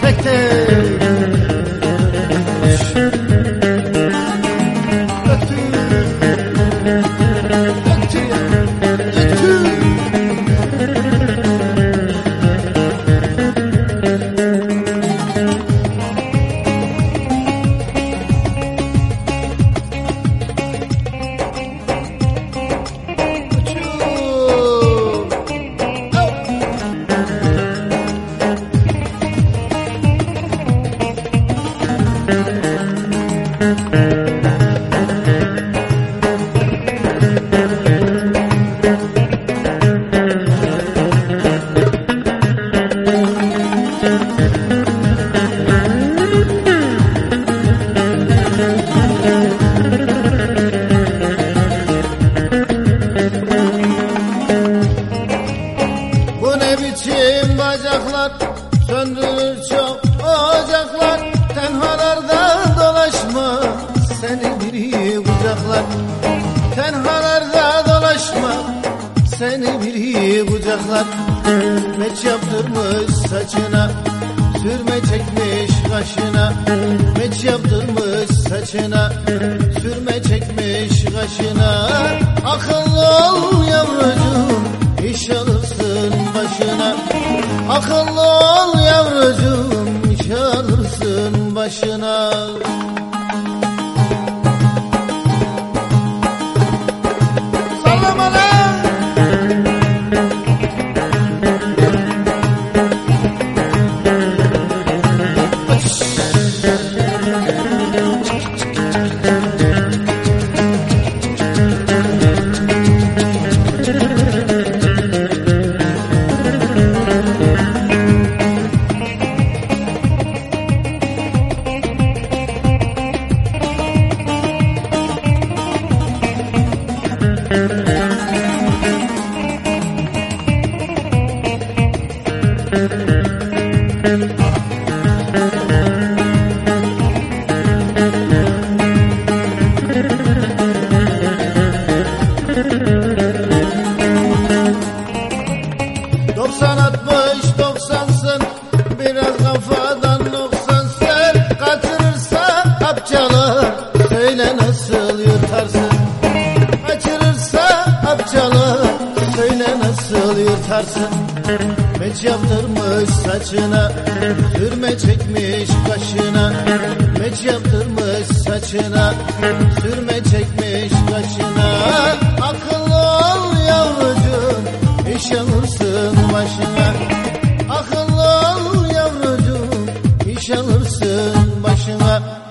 Victor! Çok ocaklar Tenhalarda dolaşma. Seni biri kucaklar Tenhalarda dolaşma. Seni biri kucaklar Meç yaptırmış saçına Sürme çekmiş kaşına. Meç yaptırmış saçına Sürme çekmiş kaşına. Akıllı ol yavrucuğum İş alırsın başına. Akıllı bakarsın Meç yaptırmış saçına Sürme çekmiş kaşına. Meç yaptırmış saçına Sürme çekmiş kaşına. Akıllı ol yavrucuğum İş alırsın başına. Akıllı ol yavrucuğum İş alırsın başına.